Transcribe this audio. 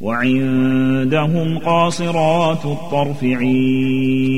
وعندهم قاصرات الطرف عين.